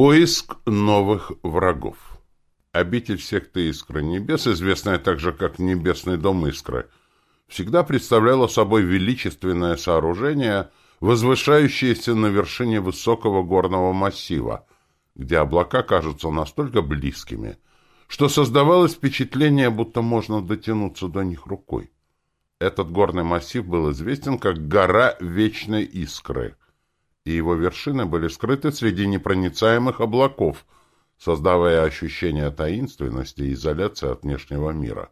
Поиск новых врагов. Обитель секты Искры Небес, известная также как Небесный дом Искры, всегда представляла собой величественное сооружение, возвышающееся на вершине высокого горного массива, где облака кажутся настолько близкими, что создавалось впечатление, будто можно дотянуться до них рукой. Этот горный массив был известен как «Гора Вечной Искры», и его вершины были скрыты среди непроницаемых облаков, создавая ощущение таинственности и изоляции от внешнего мира.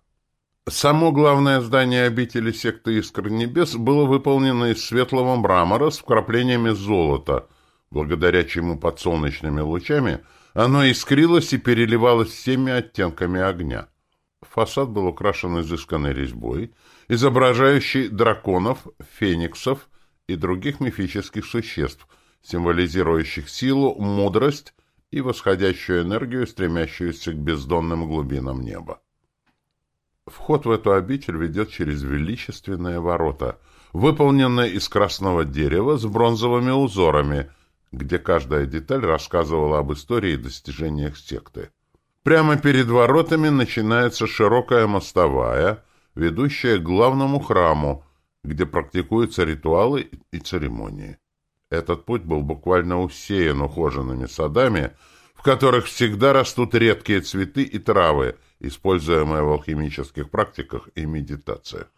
Само главное здание обители секты Искр Небес было выполнено из светлого мрамора с вкраплениями золота, благодаря чему под солнечными лучами оно искрилось и переливалось всеми оттенками огня. Фасад был украшен изысканной резьбой, изображающей драконов, фениксов и других мифических существ, символизирующих силу, мудрость и восходящую энергию, стремящуюся к бездонным глубинам неба. Вход в эту обитель ведет через величественные ворота, выполненные из красного дерева с бронзовыми узорами, где каждая деталь рассказывала об истории и достижениях секты. Прямо перед воротами начинается широкая мостовая, ведущая к главному храму, где практикуются ритуалы и церемонии. Этот путь был буквально усеян ухоженными садами, в которых всегда растут редкие цветы и травы, используемые в алхимических практиках и медитациях.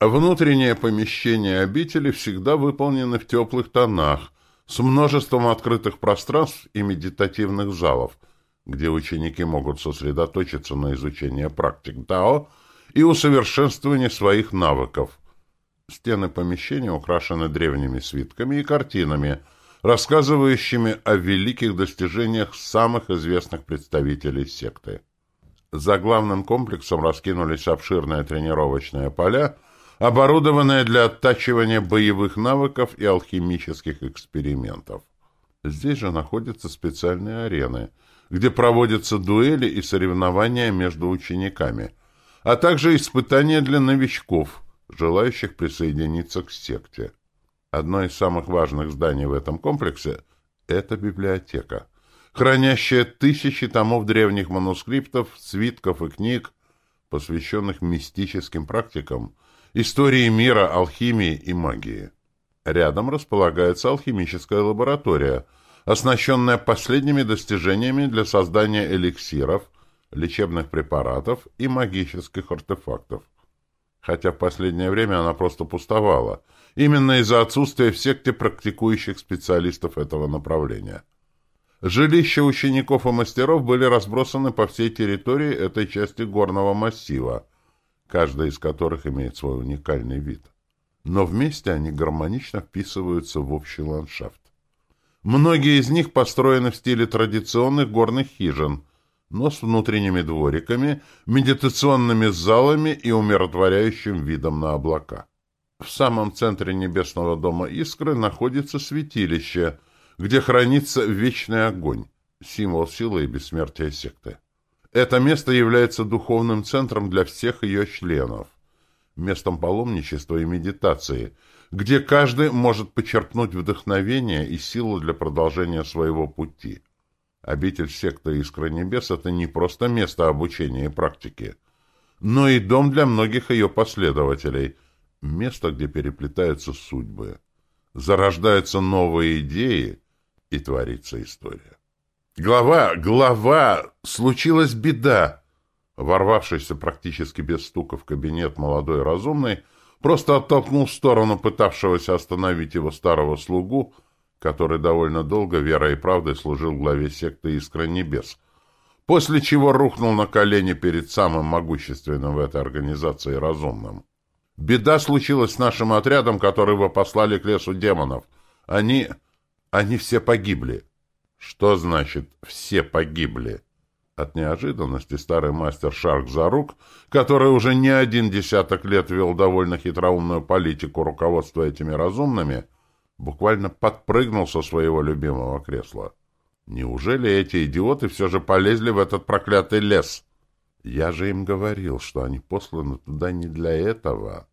Внутренние помещения обители всегда выполнены в теплых тонах, с множеством открытых пространств и медитативных залов, где ученики могут сосредоточиться на изучении практик Дао и усовершенствовании своих навыков, Стены помещения украшены древними свитками и картинами, рассказывающими о великих достижениях самых известных представителей секты. За главным комплексом раскинулись обширные тренировочные поля, оборудованные для оттачивания боевых навыков и алхимических экспериментов. Здесь же находятся специальные арены, где проводятся дуэли и соревнования между учениками, а также испытания для новичков – желающих присоединиться к секте. Одно из самых важных зданий в этом комплексе – это библиотека, хранящая тысячи томов древних манускриптов, свитков и книг, посвященных мистическим практикам, истории мира, алхимии и магии. Рядом располагается алхимическая лаборатория, оснащенная последними достижениями для создания эликсиров, лечебных препаратов и магических артефактов хотя в последнее время она просто пустовала, именно из-за отсутствия в секте практикующих специалистов этого направления. Жилища учеников и мастеров были разбросаны по всей территории этой части горного массива, каждая из которых имеет свой уникальный вид. Но вместе они гармонично вписываются в общий ландшафт. Многие из них построены в стиле традиционных горных хижин – но с внутренними двориками, медитационными залами и умиротворяющим видом на облака. В самом центре небесного дома Искры находится святилище, где хранится вечный огонь, символ силы и бессмертия секты. Это место является духовным центром для всех ее членов, местом паломничества и медитации, где каждый может почерпнуть вдохновение и силу для продолжения своего пути – Обитель секты Искра Небес — это не просто место обучения и практики, но и дом для многих ее последователей, место, где переплетаются судьбы, зарождаются новые идеи и творится история. Глава, глава, случилась беда. Ворвавшийся практически без стука в кабинет молодой разумный просто оттолкнул в сторону пытавшегося остановить его старого слугу, который довольно долго верой и правдой служил главе секты «Искра небес», после чего рухнул на колени перед самым могущественным в этой организации разумным. Беда случилась с нашим отрядом, который вы послали к лесу демонов. Они... они все погибли. Что значит «все погибли»? От неожиданности старый мастер Шарк Зарук, который уже не один десяток лет вел довольно хитроумную политику руководства этими разумными, — буквально подпрыгнул со своего любимого кресла. Неужели эти идиоты все же полезли в этот проклятый лес? Я же им говорил, что они посланы туда не для этого.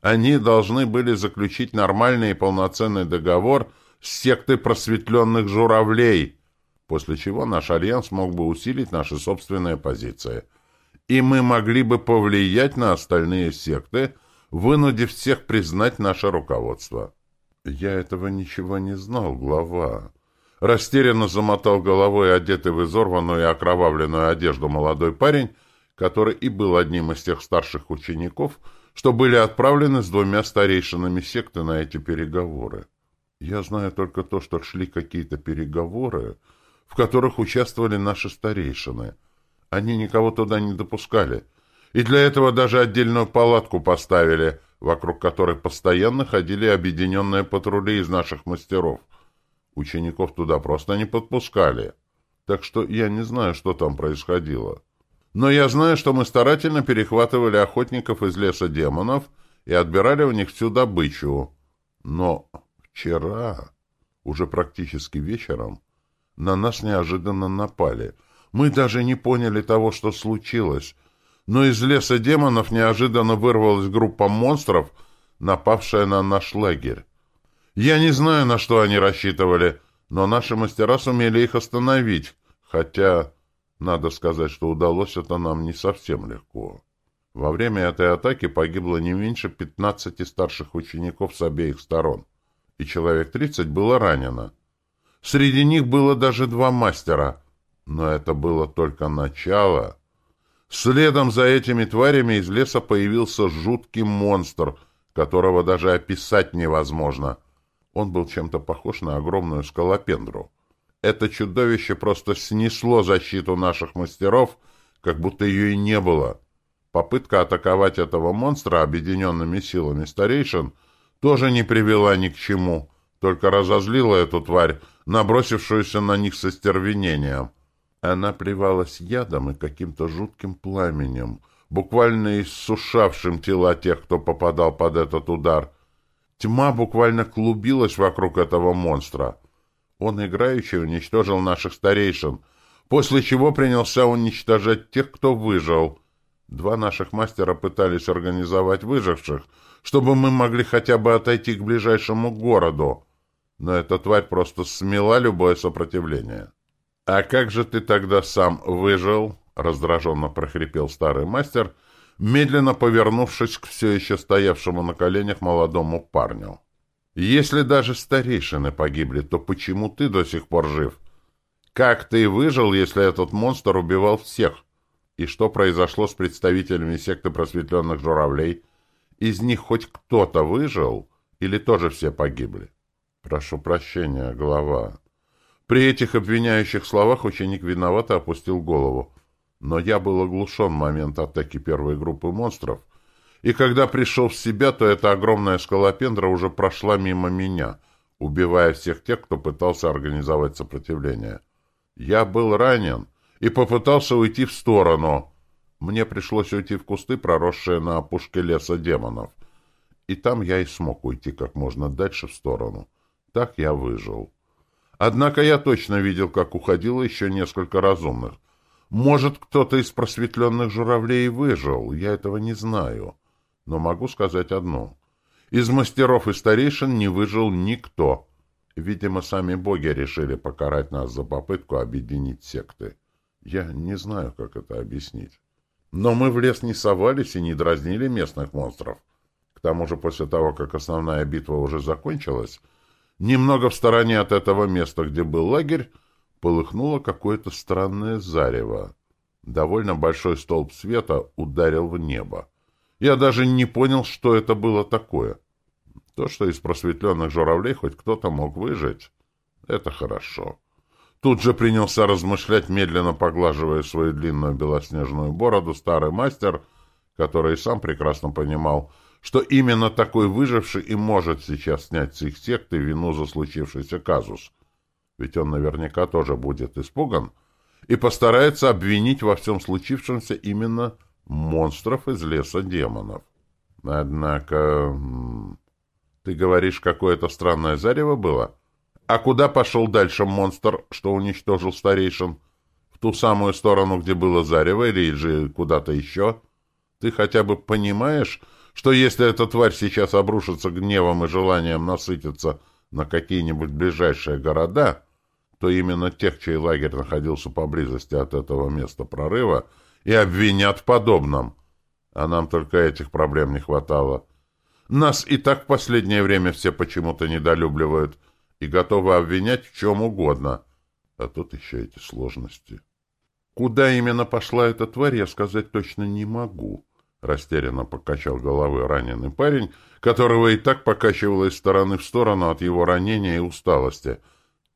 Они должны были заключить нормальный и полноценный договор с сектой просветленных журавлей, после чего наш альянс мог бы усилить наши собственные позиции. И мы могли бы повлиять на остальные секты, вынудив всех признать наше руководство. Я этого ничего не знал, глава. Растерянно замотал головой одетый в изорванную и окровавленную одежду молодой парень, который и был одним из тех старших учеников, что были отправлены с двумя старейшинами секты на эти переговоры. Я знаю только то, что шли какие-то переговоры, в которых участвовали наши старейшины. Они никого туда не допускали. И для этого даже отдельную палатку поставили, вокруг которой постоянно ходили объединенные патрули из наших мастеров. Учеников туда просто не подпускали. Так что я не знаю, что там происходило. Но я знаю, что мы старательно перехватывали охотников из леса демонов и отбирали у них всю добычу. Но вчера, уже практически вечером, на нас неожиданно напали. Мы даже не поняли того, что случилось. Но из леса демонов неожиданно вырвалась группа монстров, напавшая на наш лагерь. Я не знаю, на что они рассчитывали, но наши мастера сумели их остановить, хотя... Надо сказать, что удалось это нам не совсем легко. Во время этой атаки погибло не меньше 15 старших учеников с обеих сторон, и человек 30 было ранено. Среди них было даже два мастера, но это было только начало. Следом за этими тварями из леса появился жуткий монстр, которого даже описать невозможно. Он был чем-то похож на огромную скалопендру. Это чудовище просто снесло защиту наших мастеров, как будто ее и не было. Попытка атаковать этого монстра объединенными силами старейшин тоже не привела ни к чему, только разозлила эту тварь, набросившуюся на них со стервенением. Она плевалась ядом и каким-то жутким пламенем, буквально иссушавшим тела тех, кто попадал под этот удар. Тьма буквально клубилась вокруг этого монстра — он играючи уничтожил наших старейшин, после чего принялся уничтожать тех, кто выжил. Два наших мастера пытались организовать выживших, чтобы мы могли хотя бы отойти к ближайшему городу. Но эта тварь просто смела любое сопротивление. «А как же ты тогда сам выжил?» — раздраженно прохрипел старый мастер, медленно повернувшись к все еще стоявшему на коленях молодому парню. Если даже старейшины погибли, то почему ты до сих пор жив? Как ты выжил, если этот монстр убивал всех? И что произошло с представителями секты просветленных журавлей? Из них хоть кто-то выжил? Или тоже все погибли? Прошу прощения, глава. При этих обвиняющих словах ученик виновато опустил голову. Но я был оглушен момент атаки первой группы монстров — и когда пришел в себя, то эта огромная скалопендра уже прошла мимо меня, убивая всех тех, кто пытался организовать сопротивление. Я был ранен и попытался уйти в сторону. Мне пришлось уйти в кусты, проросшие на опушке леса демонов. И там я и смог уйти как можно дальше в сторону. Так я выжил. Однако я точно видел, как уходило еще несколько разумных. Может, кто-то из просветленных журавлей выжил, я этого не знаю. Но могу сказать одно. Из мастеров и старейшин не выжил никто. Видимо, сами боги решили покарать нас за попытку объединить секты. Я не знаю, как это объяснить. Но мы в лес не совались и не дразнили местных монстров. К тому же после того, как основная битва уже закончилась, немного в стороне от этого места, где был лагерь, полыхнуло какое-то странное зарево. Довольно большой столб света ударил в небо. Я даже не понял, что это было такое. То, что из просветленных журавлей хоть кто-то мог выжить, это хорошо. Тут же принялся размышлять, медленно поглаживая свою длинную белоснежную бороду, старый мастер, который сам прекрасно понимал, что именно такой выживший и может сейчас снять с их секты вину за случившийся казус. Ведь он наверняка тоже будет испуган и постарается обвинить во всем случившемся именно монстров из леса демонов. Однако... Ты говоришь, какое-то странное зарево было? А куда пошел дальше монстр, что уничтожил старейшин? В ту самую сторону, где было зарево, или же куда-то еще? Ты хотя бы понимаешь, что если эта тварь сейчас обрушится гневом и желанием насытиться на какие-нибудь ближайшие города, то именно тех, чей лагерь находился поблизости от этого места прорыва, и обвинят в подобном. А нам только этих проблем не хватало. Нас и так в последнее время все почему-то недолюбливают и готовы обвинять в чем угодно. А тут еще эти сложности. Куда именно пошла эта тварь, я сказать точно не могу. Растерянно покачал головой раненый парень, которого и так покачивало из стороны в сторону от его ранения и усталости,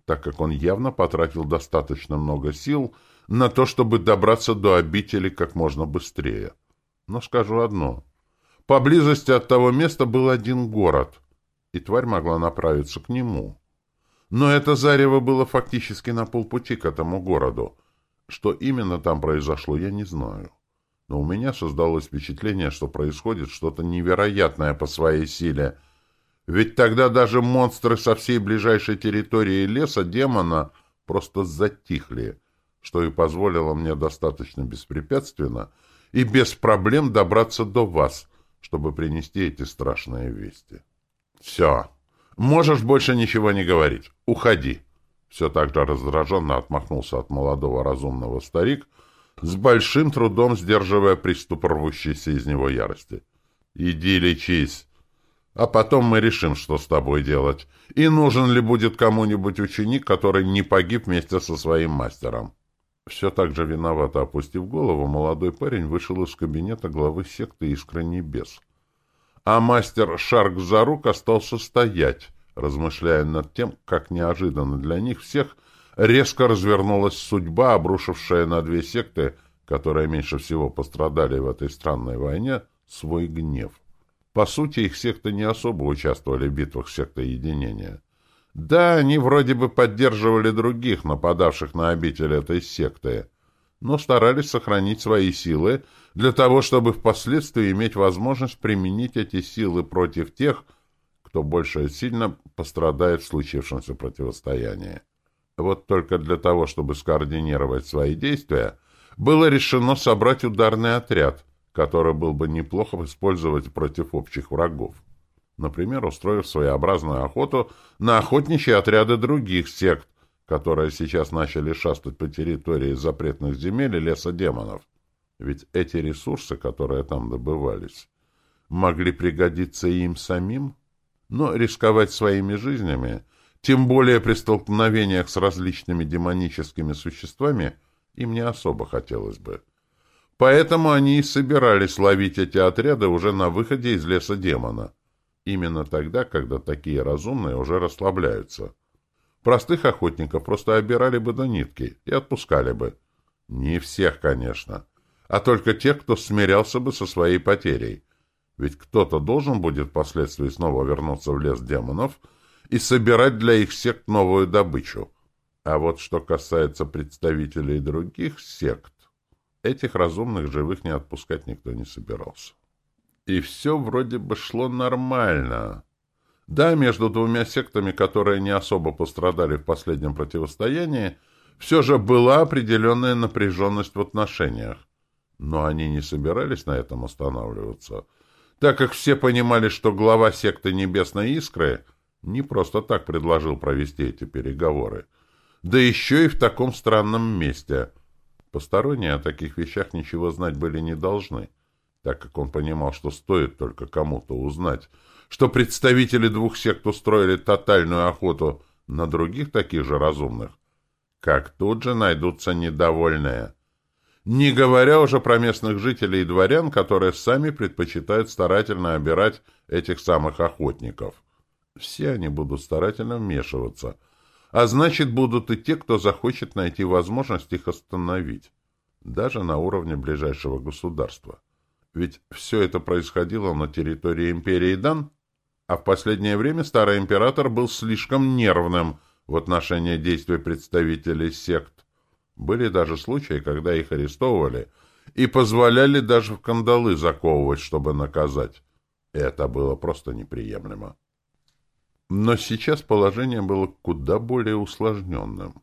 так как он явно потратил достаточно много сил на то, чтобы добраться до обители как можно быстрее. Но скажу одно. Поблизости от того места был один город, и тварь могла направиться к нему. Но это зарево было фактически на полпути к этому городу. Что именно там произошло, я не знаю но у меня создалось впечатление, что происходит что-то невероятное по своей силе. Ведь тогда даже монстры со всей ближайшей территории леса демона просто затихли, что и позволило мне достаточно беспрепятственно и без проблем добраться до вас, чтобы принести эти страшные вести. «Все. Можешь больше ничего не говорить. Уходи». Все так же раздраженно отмахнулся от молодого разумного старик — с большим трудом сдерживая приступ рвущейся из него ярости. «Иди лечись, а потом мы решим, что с тобой делать, и нужен ли будет кому-нибудь ученик, который не погиб вместе со своим мастером». Все так же виновато опустив голову, молодой парень вышел из кабинета главы секты «Искра небес». А мастер Шарк Зарук остался стоять, размышляя над тем, как неожиданно для них всех резко развернулась судьба, обрушившая на две секты, которые меньше всего пострадали в этой странной войне, свой гнев. По сути, их секты не особо участвовали в битвах секты единения. Да, они вроде бы поддерживали других, нападавших на обитель этой секты, но старались сохранить свои силы для того, чтобы впоследствии иметь возможность применить эти силы против тех, кто больше сильно пострадает в случившемся противостоянии. Вот только для того, чтобы скоординировать свои действия, было решено собрать ударный отряд, который был бы неплохо использовать против общих врагов. Например, устроив своеобразную охоту на охотничьи отряды других сект, которые сейчас начали шастать по территории запретных земель и леса демонов. Ведь эти ресурсы, которые там добывались, могли пригодиться им самим, но рисковать своими жизнями – тем более при столкновениях с различными демоническими существами им не особо хотелось бы. Поэтому они и собирались ловить эти отряды уже на выходе из леса демона. Именно тогда, когда такие разумные уже расслабляются. Простых охотников просто обирали бы до нитки и отпускали бы. Не всех, конечно, а только тех, кто смирялся бы со своей потерей. Ведь кто-то должен будет впоследствии снова вернуться в лес демонов — и собирать для их сект новую добычу. А вот что касается представителей других сект, этих разумных живых не отпускать никто не собирался. И все вроде бы шло нормально. Да, между двумя сектами, которые не особо пострадали в последнем противостоянии, все же была определенная напряженность в отношениях. Но они не собирались на этом останавливаться, так как все понимали, что глава секты Небесной Искры — не просто так предложил провести эти переговоры. Да еще и в таком странном месте. Посторонние о таких вещах ничего знать были не должны, так как он понимал, что стоит только кому-то узнать, что представители двух сект устроили тотальную охоту на других таких же разумных, как тут же найдутся недовольные. Не говоря уже про местных жителей и дворян, которые сами предпочитают старательно обирать этих самых охотников. Все они будут старательно вмешиваться. А значит, будут и те, кто захочет найти возможность их остановить. Даже на уровне ближайшего государства. Ведь все это происходило на территории империи Дан, а в последнее время старый император был слишком нервным в отношении действий представителей сект. Были даже случаи, когда их арестовывали и позволяли даже в кандалы заковывать, чтобы наказать. Это было просто неприемлемо. Но сейчас положение было куда более усложненным.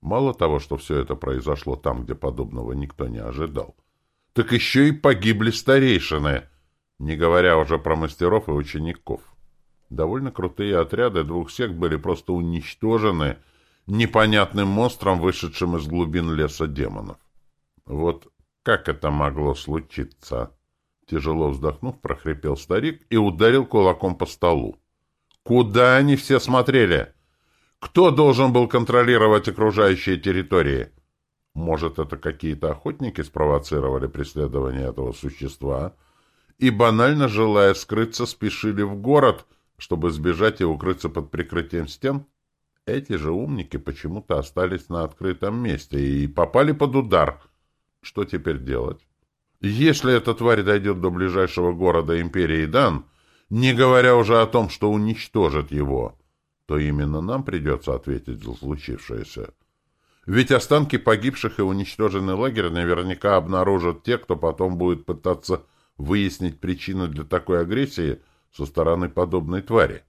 Мало того, что все это произошло там, где подобного никто не ожидал, так еще и погибли старейшины, не говоря уже про мастеров и учеников. Довольно крутые отряды двух сект были просто уничтожены непонятным монстром, вышедшим из глубин леса демонов. Вот как это могло случиться? Тяжело вздохнув, прохрипел старик и ударил кулаком по столу. Куда они все смотрели? Кто должен был контролировать окружающие территории? Может, это какие-то охотники спровоцировали преследование этого существа и, банально желая скрыться, спешили в город, чтобы сбежать и укрыться под прикрытием стен? Эти же умники почему-то остались на открытом месте и попали под удар. Что теперь делать? Если эта тварь дойдет до ближайшего города Империи Дан, не говоря уже о том, что уничтожит его, то именно нам придется ответить за случившееся. Ведь останки погибших и уничтоженный лагерь наверняка обнаружат те, кто потом будет пытаться выяснить причину для такой агрессии со стороны подобной твари.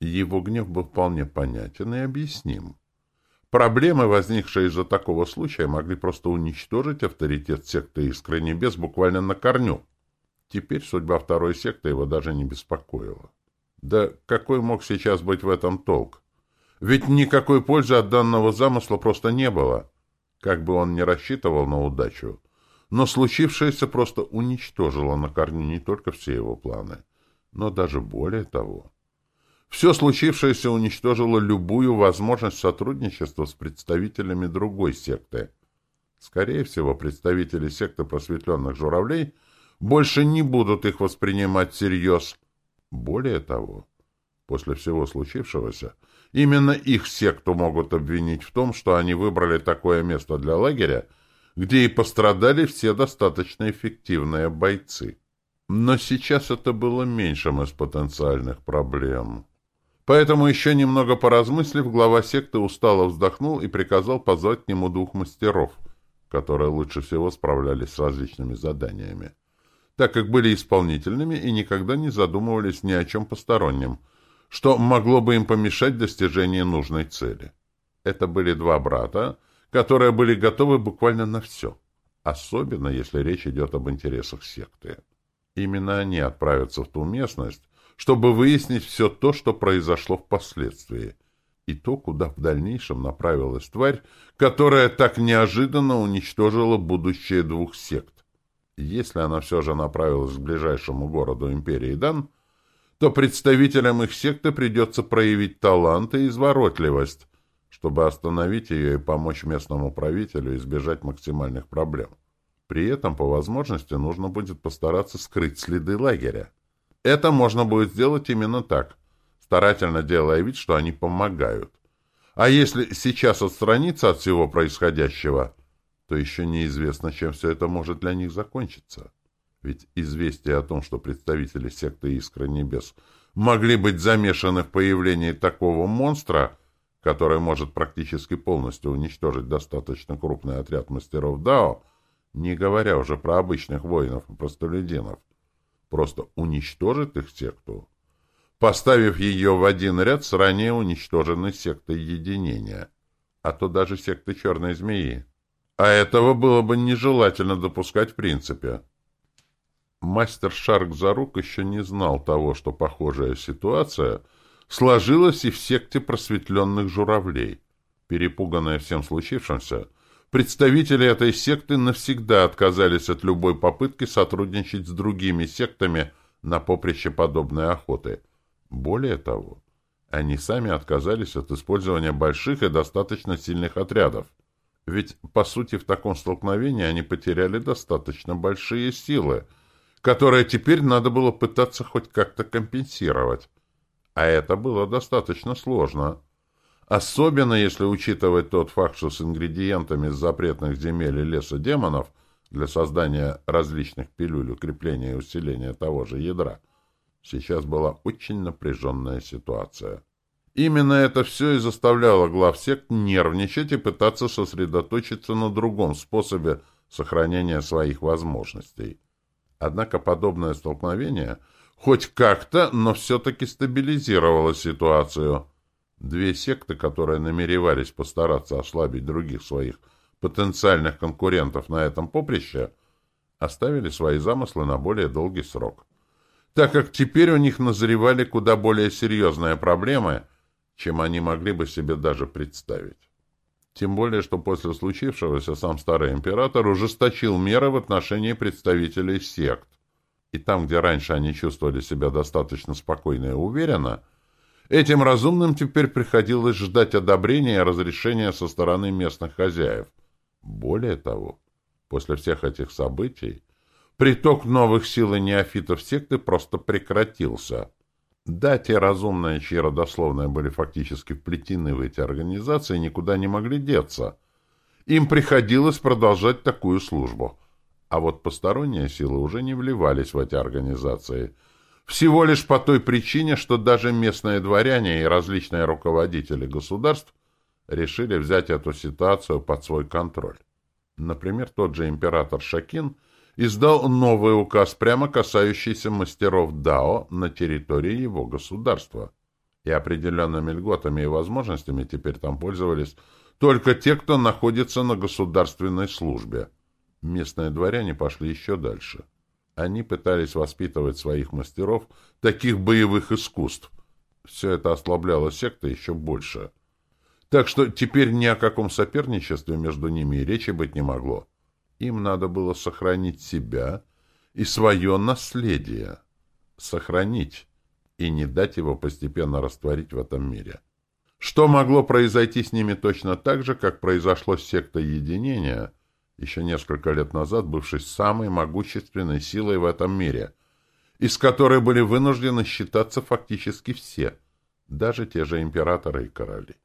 Его гнев был вполне понятен и объясним. Проблемы, возникшие из-за такого случая, могли просто уничтожить авторитет секты Искры Небес буквально на корню. Теперь судьба второй секты его даже не беспокоила. Да какой мог сейчас быть в этом толк? Ведь никакой пользы от данного замысла просто не было. Как бы он ни рассчитывал на удачу. Но случившееся просто уничтожило на корню не только все его планы, но даже более того. Все случившееся уничтожило любую возможность сотрудничества с представителями другой секты. Скорее всего, представители секты просветленных журавлей больше не будут их воспринимать всерьез. Более того, после всего случившегося, именно их секту могут обвинить в том, что они выбрали такое место для лагеря, где и пострадали все достаточно эффективные бойцы. Но сейчас это было меньшим из потенциальных проблем. Поэтому, еще немного поразмыслив, глава секты устало вздохнул и приказал позвать к нему двух мастеров, которые лучше всего справлялись с различными заданиями, так как были исполнительными и никогда не задумывались ни о чем постороннем, что могло бы им помешать достижении нужной цели. Это были два брата, которые были готовы буквально на все, особенно если речь идет об интересах секты. Именно они отправятся в ту местность, чтобы выяснить все то, что произошло впоследствии, и то, куда в дальнейшем направилась тварь, которая так неожиданно уничтожила будущее двух сект. Если она все же направилась к ближайшему городу Империи Дан, то представителям их секты придется проявить талант и изворотливость, чтобы остановить ее и помочь местному правителю избежать максимальных проблем. При этом, по возможности, нужно будет постараться скрыть следы лагеря. Это можно будет сделать именно так, старательно делая вид, что они помогают. А если сейчас отстраниться от всего происходящего, то еще неизвестно, чем все это может для них закончиться. Ведь известие о том, что представители секты Искры Небес могли быть замешаны в появлении такого монстра, который может практически полностью уничтожить достаточно крупный отряд мастеров Дао, не говоря уже про обычных воинов и простолюдинов, просто уничтожит их секту, поставив ее в один ряд с ранее уничтоженной сектой единения, а то даже сектой черной змеи. А этого было бы нежелательно допускать в принципе. Мастер Шарк Зарук еще не знал того, что похожая ситуация сложилась и в секте просветленных журавлей. Перепуганная всем случившимся, Представители этой секты навсегда отказались от любой попытки сотрудничать с другими сектами на поприще подобной охоты. Более того, они сами отказались от использования больших и достаточно сильных отрядов. Ведь, по сути, в таком столкновении они потеряли достаточно большие силы, которые теперь надо было пытаться хоть как-то компенсировать. А это было достаточно сложно. Особенно если учитывать тот факт, что с ингредиентами из запретных земель и леса демонов для создания различных пилюль, укрепления и усиления того же ядра, сейчас была очень напряженная ситуация. Именно это все и заставляло глав сект нервничать и пытаться сосредоточиться на другом способе сохранения своих возможностей. Однако подобное столкновение хоть как-то, но все-таки стабилизировало ситуацию – Две секты, которые намеревались постараться ослабить других своих потенциальных конкурентов на этом поприще, оставили свои замыслы на более долгий срок, так как теперь у них назревали куда более серьезные проблемы, чем они могли бы себе даже представить. Тем более, что после случившегося сам старый император ужесточил меры в отношении представителей сект. И там, где раньше они чувствовали себя достаточно спокойно и уверенно, этим разумным теперь приходилось ждать одобрения и разрешения со стороны местных хозяев. Более того, после всех этих событий, приток новых сил и неофитов секты просто прекратился. Да, те разумные, чьи родословные были фактически вплетены в эти организации, никуда не могли деться. Им приходилось продолжать такую службу. А вот посторонние силы уже не вливались в эти организации. Всего лишь по той причине, что даже местные дворяне и различные руководители государств решили взять эту ситуацию под свой контроль. Например, тот же император Шакин – издал новый указ, прямо касающийся мастеров ДАО на территории его государства. И определенными льготами и возможностями теперь там пользовались только те, кто находится на государственной службе. Местные дворяне пошли еще дальше. Они пытались воспитывать своих мастеров таких боевых искусств. Все это ослабляло секты еще больше. Так что теперь ни о каком соперничестве между ними и речи быть не могло. Им надо было сохранить себя и свое наследие. Сохранить и не дать его постепенно растворить в этом мире. Что могло произойти с ними точно так же, как произошло с сектой единения, еще несколько лет назад бывшей самой могущественной силой в этом мире, из которой были вынуждены считаться фактически все, даже те же императоры и короли.